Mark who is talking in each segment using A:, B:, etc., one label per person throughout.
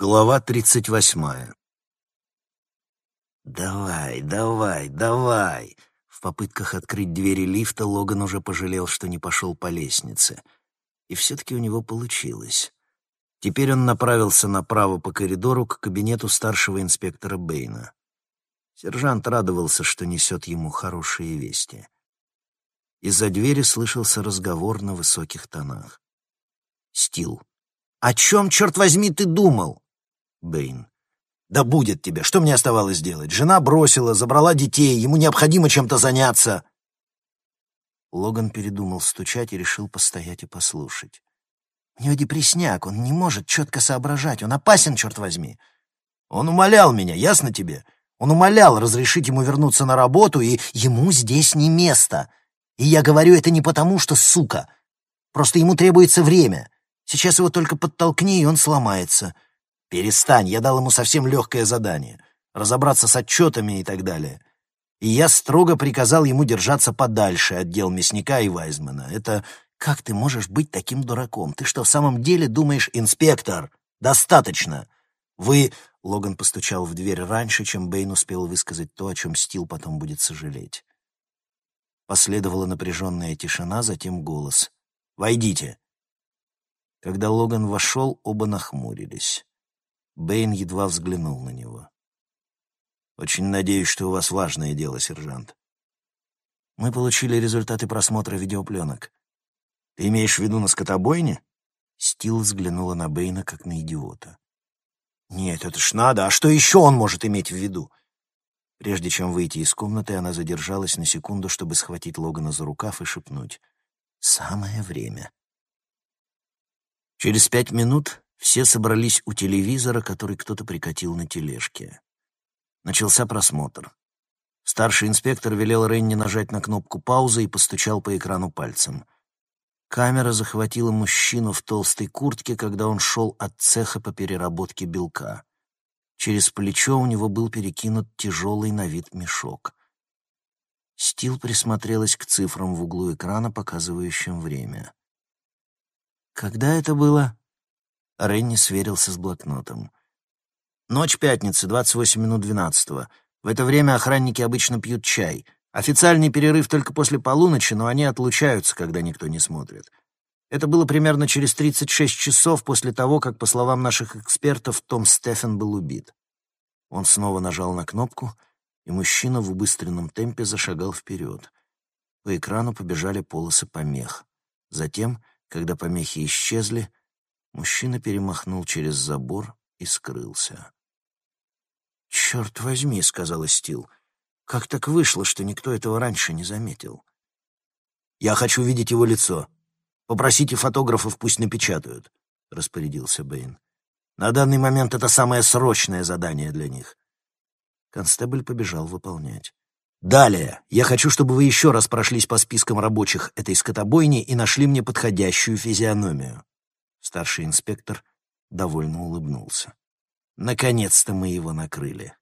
A: Глава тридцать восьмая.
B: «Давай, давай, давай!» В попытках открыть двери лифта Логан уже пожалел, что не пошел по лестнице. И все-таки у него получилось. Теперь он направился направо по коридору к кабинету старшего инспектора Бэйна. Сержант радовался, что несет ему хорошие вести. Из-за двери слышался разговор на высоких тонах. Стил. «О чем, черт возьми, ты думал?» Бэйн. «Да будет тебе! Что мне оставалось делать? Жена бросила, забрала детей, ему необходимо чем-то заняться!» Логан передумал стучать и решил постоять и послушать. «У него депресняк, он не может четко соображать, он опасен, черт возьми!» «Он умолял меня, ясно тебе? Он умолял разрешить ему вернуться на работу, и ему здесь не место. И я говорю это не потому, что сука. Просто ему требуется время. Сейчас его только подтолкни, и он сломается. «Перестань, я дал ему совсем легкое задание — разобраться с отчетами и так далее. И я строго приказал ему держаться подальше от дел мясника и Вайзмана. Это как ты можешь быть таким дураком? Ты что, в самом деле думаешь, инспектор? Достаточно! Вы...» — Логан постучал в дверь раньше, чем Бэйн успел высказать то, о чем Стил потом будет сожалеть. Последовала напряженная тишина, затем голос. «Войдите!» Когда Логан вошел, оба нахмурились. Бэйн едва взглянул на него. «Очень надеюсь, что у вас важное дело, сержант. Мы получили результаты просмотра видеопленок. Ты имеешь в виду на скотобойне?» Стил взглянула на Бэйна, как на идиота. «Нет, это ж надо. А что еще он может иметь в виду?» Прежде чем выйти из комнаты, она задержалась на секунду, чтобы схватить Логана за рукав и шепнуть. «Самое время». Через пять минут все собрались у телевизора, который кто-то прикатил на тележке. Начался просмотр. Старший инспектор велел Ренни нажать на кнопку паузы и постучал по экрану пальцем. Камера захватила мужчину в толстой куртке, когда он шел от цеха по переработке белка. Через плечо у него был перекинут тяжелый на вид мешок. Стил присмотрелась к цифрам в углу экрана, показывающим время. «Когда это было?» Ренни сверился с блокнотом. «Ночь пятницы, 28 минут 12 В это время охранники обычно пьют чай. Официальный перерыв только после полуночи, но они отлучаются, когда никто не смотрит. Это было примерно через 36 часов после того, как, по словам наших экспертов, Том Стефен был убит. Он снова нажал на кнопку, и мужчина в убыстренном темпе зашагал вперед. По экрану побежали полосы помех. Затем, когда помехи исчезли, Мужчина перемахнул через забор и скрылся. «Черт возьми», — сказала Стил, — «как так вышло, что никто этого раньше не заметил?» «Я хочу видеть его лицо. Попросите фотографов, пусть напечатают», — распорядился Бэйн. «На данный момент это самое срочное задание для них». Констебль побежал выполнять. «Далее. Я хочу, чтобы вы еще раз прошлись по спискам рабочих этой скотобойни и нашли мне подходящую физиономию. Старший инспектор довольно улыбнулся. Наконец-то мы его накрыли.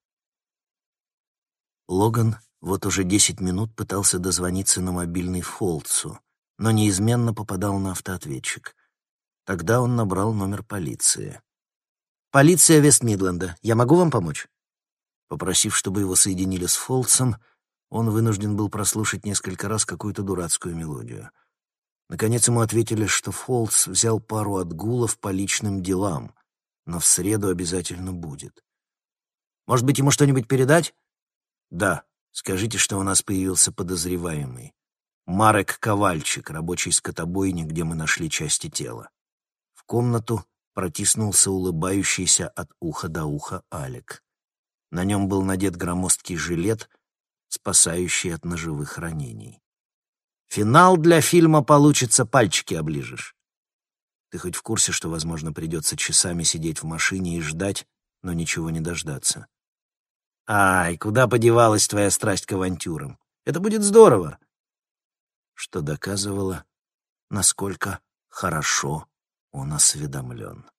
B: Логан вот уже десять минут пытался дозвониться на мобильный Фолцу, но неизменно попадал на автоответчик. Тогда он набрал номер полиции. «Полиция Вестмидленда. Я могу вам помочь?» Попросив, чтобы его соединили с Фолцем, он вынужден был прослушать несколько раз какую-то дурацкую мелодию — Наконец ему ответили, что Фолс взял пару отгулов по личным делам, но в среду обязательно будет. «Может быть, ему что-нибудь передать?» «Да. Скажите, что у нас появился подозреваемый. Марек Ковальчик, рабочий скотобойни, где мы нашли части тела». В комнату протиснулся улыбающийся от уха до уха Алек. На нем был надет громоздкий жилет, спасающий от ножевых ранений. Финал для фильма получится, пальчики оближешь. Ты хоть в курсе, что, возможно, придется часами сидеть в машине и ждать, но ничего не дождаться? Ай, куда подевалась твоя страсть к авантюрам? Это будет здорово. Что доказывало, насколько хорошо он осведомлен.